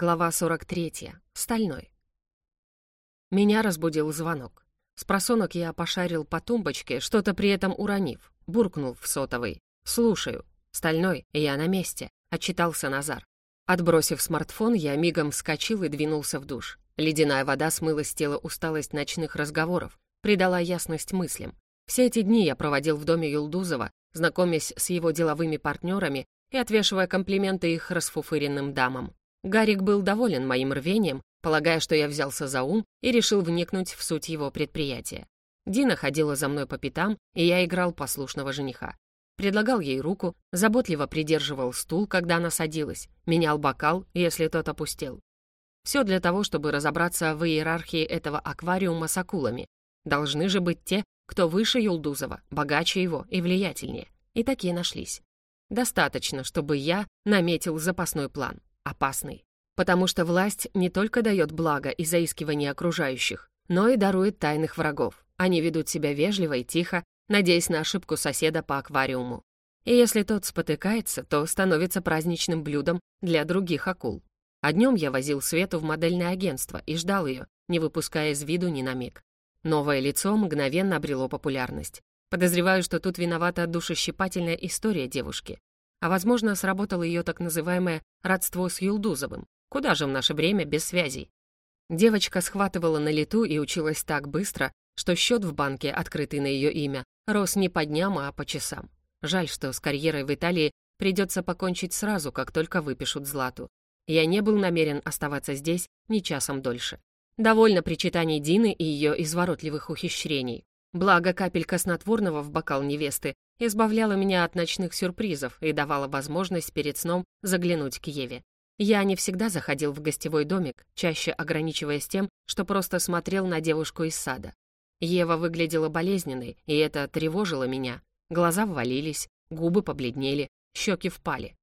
Глава 43. Стальной. Меня разбудил звонок. С просонок я пошарил по тумбочке, что-то при этом уронив. Буркнул в сотовый. «Слушаю. Стальной, я на месте», — отчитался Назар. Отбросив смартфон, я мигом вскочил и двинулся в душ. Ледяная вода смыла с тела усталость ночных разговоров, придала ясность мыслям. Все эти дни я проводил в доме Юлдузова, знакомясь с его деловыми партнерами и отвешивая комплименты их расфуфыренным дамам. Гарик был доволен моим рвением, полагая, что я взялся за ум и решил вникнуть в суть его предприятия. Дина ходила за мной по пятам, и я играл послушного жениха. Предлагал ей руку, заботливо придерживал стул, когда она садилась, менял бокал, если тот опустел. Все для того, чтобы разобраться в иерархии этого аквариума с акулами. Должны же быть те, кто выше Юлдузова, богаче его и влиятельнее. И такие нашлись. Достаточно, чтобы я наметил запасной план опасный. Потому что власть не только дает благо и заискивание окружающих, но и дарует тайных врагов. Они ведут себя вежливо и тихо, надеясь на ошибку соседа по аквариуму. И если тот спотыкается, то становится праздничным блюдом для других акул. А днем я возил Свету в модельное агентство и ждал ее, не выпуская из виду ни на миг. Новое лицо мгновенно обрело популярность. Подозреваю, что тут виновата душещипательная история девушки. А, возможно, сработало ее так называемое «родство с Юлдузовым». Куда же в наше время без связей? Девочка схватывала на лету и училась так быстро, что счет в банке, открытый на ее имя, рос не по дням, а по часам. Жаль, что с карьерой в Италии придется покончить сразу, как только выпишут Злату. Я не был намерен оставаться здесь ни часом дольше. Довольно причитаний Дины и ее изворотливых ухищрений. Благо, капелька снотворного в бокал невесты избавляла меня от ночных сюрпризов и давала возможность перед сном заглянуть к Еве. Я не всегда заходил в гостевой домик, чаще ограничиваясь тем, что просто смотрел на девушку из сада. Ева выглядела болезненной, и это тревожило меня. Глаза ввалились, губы побледнели, щеки впали.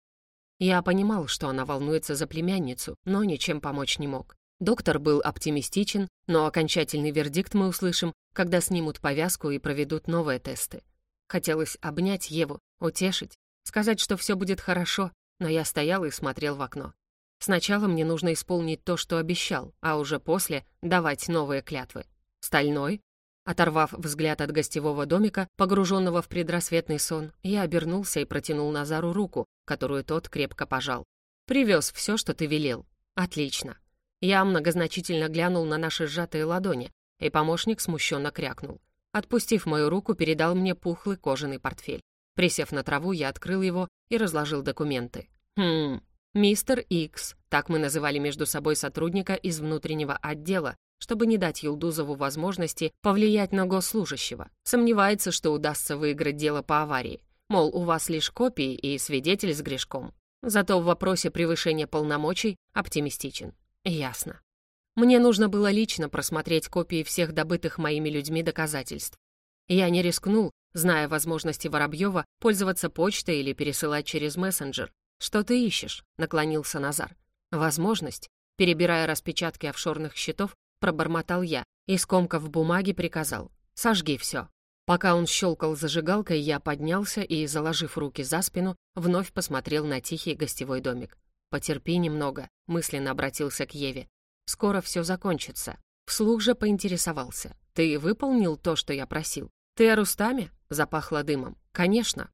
Я понимал, что она волнуется за племянницу, но ничем помочь не мог. Доктор был оптимистичен, но окончательный вердикт мы услышим, когда снимут повязку и проведут новые тесты. Хотелось обнять Еву, утешить, сказать, что все будет хорошо, но я стоял и смотрел в окно. Сначала мне нужно исполнить то, что обещал, а уже после давать новые клятвы. Стальной? Оторвав взгляд от гостевого домика, погруженного в предрассветный сон, я обернулся и протянул Назару руку, которую тот крепко пожал. «Привез все, что ты велел. Отлично». Я многозначительно глянул на наши сжатые ладони, и помощник смущенно крякнул. Отпустив мою руку, передал мне пухлый кожаный портфель. Присев на траву, я открыл его и разложил документы. Хм, мистер Икс, так мы называли между собой сотрудника из внутреннего отдела, чтобы не дать Юлдузову возможности повлиять на госслужащего. Сомневается, что удастся выиграть дело по аварии. Мол, у вас лишь копии и свидетель с грешком. Зато в вопросе превышения полномочий оптимистичен. Ясно. Мне нужно было лично просмотреть копии всех добытых моими людьми доказательств. Я не рискнул, зная возможности Воробьева, пользоваться почтой или пересылать через мессенджер. «Что ты ищешь?» — наклонился Назар. «Возможность?» Перебирая распечатки офшорных счетов, пробормотал я и, скомкав бумаги, приказал. «Сожги все». Пока он щелкал зажигалкой, я поднялся и, заложив руки за спину, вновь посмотрел на тихий гостевой домик. «Потерпи немного», — мысленно обратился к Еве. Скоро все закончится. Вслух же поинтересовался. «Ты выполнил то, что я просил? Ты о Рустаме?» Запахло дымом. «Конечно».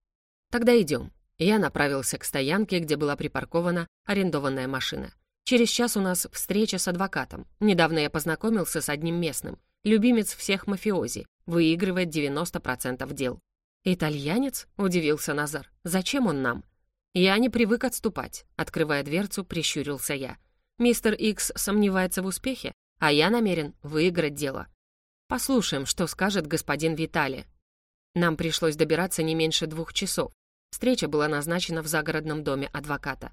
«Тогда идем». Я направился к стоянке, где была припаркована арендованная машина. Через час у нас встреча с адвокатом. Недавно я познакомился с одним местным. Любимец всех мафиози. Выигрывает 90% дел. «Итальянец?» — удивился Назар. «Зачем он нам?» «Я не привык отступать», — открывая дверцу, прищурился я. Мистер Икс сомневается в успехе, а я намерен выиграть дело. Послушаем, что скажет господин Витали. Нам пришлось добираться не меньше двух часов. Встреча была назначена в загородном доме адвоката.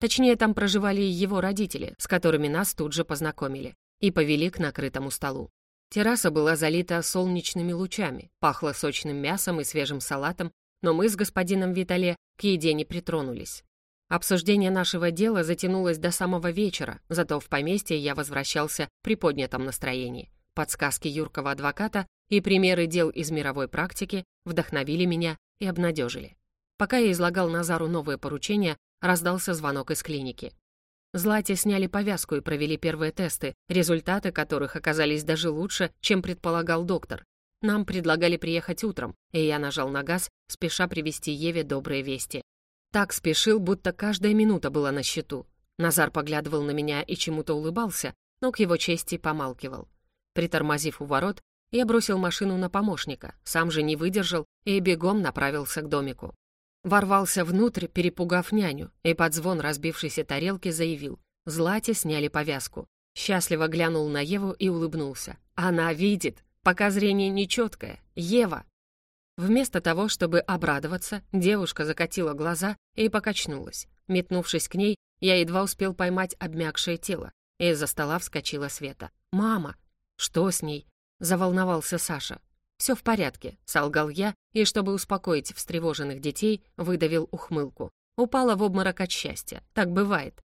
Точнее, там проживали его родители, с которыми нас тут же познакомили, и повели к накрытому столу. Терраса была залита солнечными лучами, пахло сочным мясом и свежим салатом, но мы с господином Витале к еде не притронулись. Обсуждение нашего дела затянулось до самого вечера, зато в поместье я возвращался при поднятом настроении. Подсказки юркого адвоката и примеры дел из мировой практики вдохновили меня и обнадежили. Пока я излагал Назару новые поручения, раздался звонок из клиники. Злате сняли повязку и провели первые тесты, результаты которых оказались даже лучше, чем предполагал доктор. Нам предлагали приехать утром, и я нажал на газ, спеша привести Еве добрые вести. Так спешил, будто каждая минута была на счету. Назар поглядывал на меня и чему-то улыбался, но к его чести помалкивал. Притормозив у ворот, я бросил машину на помощника, сам же не выдержал и бегом направился к домику. Ворвался внутрь, перепугав няню, и под звон разбившейся тарелки заявил. Злате сняли повязку. Счастливо глянул на Еву и улыбнулся. «Она видит! Пока зрение нечеткое! Ева!» Вместо того, чтобы обрадоваться, девушка закатила глаза и покачнулась. Метнувшись к ней, я едва успел поймать обмякшее тело. Из-за стола вскочила Света. «Мама!» «Что с ней?» — заволновался Саша. «Все в порядке», — солгал я, и, чтобы успокоить встревоженных детей, выдавил ухмылку. Упала в обморок от счастья. Так бывает.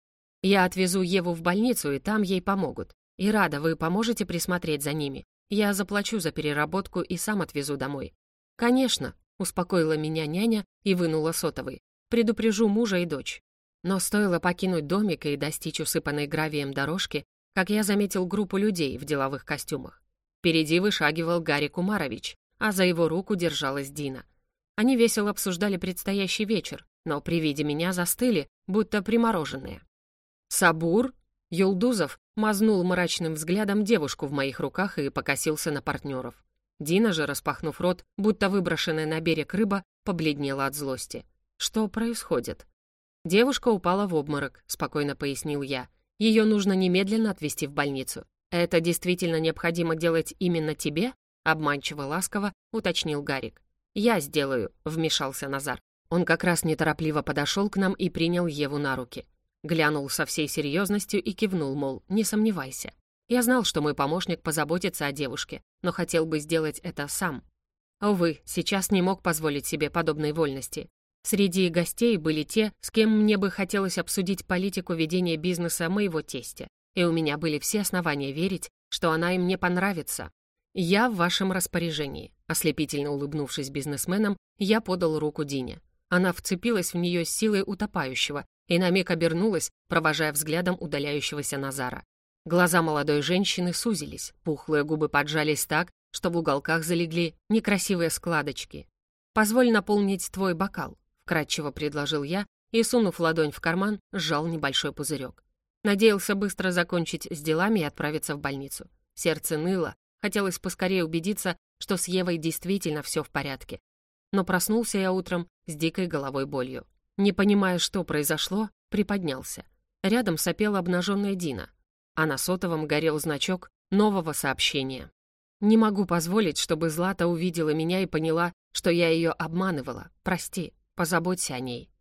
Я отвезу Еву в больницу, и там ей помогут. И рада, вы поможете присмотреть за ними. Я заплачу за переработку и сам отвезу домой. Конечно, успокоила меня няня и вынула сотовый. Предупрежу мужа и дочь. Но стоило покинуть домик и достичь усыпанной гравием дорожки, как я заметил группу людей в деловых костюмах. Впереди вышагивал Гарри Кумарович, а за его руку держалась Дина. Они весело обсуждали предстоящий вечер, но при виде меня застыли, будто примороженные. «Сабур?» Юлдузов мазнул мрачным взглядом девушку в моих руках и покосился на партнеров. Дина же, распахнув рот, будто выброшенная на берег рыба, побледнела от злости. «Что происходит?» Девушка упала в обморок, спокойно пояснил я. Ее нужно немедленно отвезти в больницу. «Это действительно необходимо делать именно тебе?» Обманчиво ласково уточнил Гарик. «Я сделаю», — вмешался Назар. Он как раз неторопливо подошел к нам и принял Еву на руки. Глянул со всей серьезностью и кивнул, мол, не сомневайся. Я знал, что мой помощник позаботится о девушке, но хотел бы сделать это сам. Увы, сейчас не мог позволить себе подобной вольности. Среди гостей были те, с кем мне бы хотелось обсудить политику ведения бизнеса моего тестя и у меня были все основания верить, что она им не понравится. «Я в вашем распоряжении», — ослепительно улыбнувшись бизнесменам, я подал руку Дине. Она вцепилась в нее с силой утопающего и на миг обернулась, провожая взглядом удаляющегося Назара. Глаза молодой женщины сузились, пухлые губы поджались так, что в уголках залегли некрасивые складочки. «Позволь наполнить твой бокал», — вкратчиво предложил я и, сунув ладонь в карман, сжал небольшой пузырек. Надеялся быстро закончить с делами и отправиться в больницу. Сердце ныло, хотелось поскорее убедиться, что с Евой действительно все в порядке. Но проснулся я утром с дикой головой болью. Не понимая, что произошло, приподнялся. Рядом сопела обнаженная Дина, а на сотовом горел значок нового сообщения. «Не могу позволить, чтобы Злата увидела меня и поняла, что я ее обманывала. Прости, позаботься о ней».